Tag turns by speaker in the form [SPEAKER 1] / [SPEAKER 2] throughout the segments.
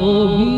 [SPEAKER 1] Oh.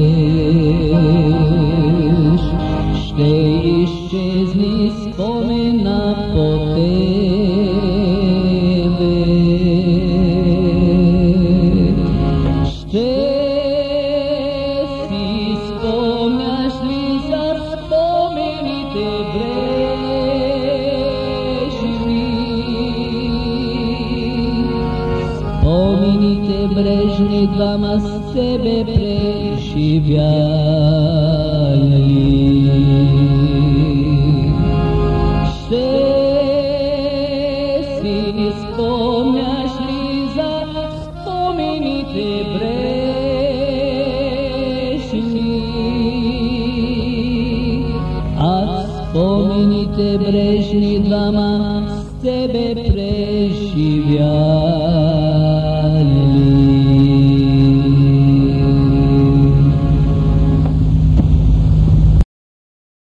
[SPEAKER 1] Šte iščezni spomena po tebe. Šte si spomnaš li za spomenite brežni. Spomenite brežni dvama sebe preživjati. тебе брешни двама, с тебе преживях.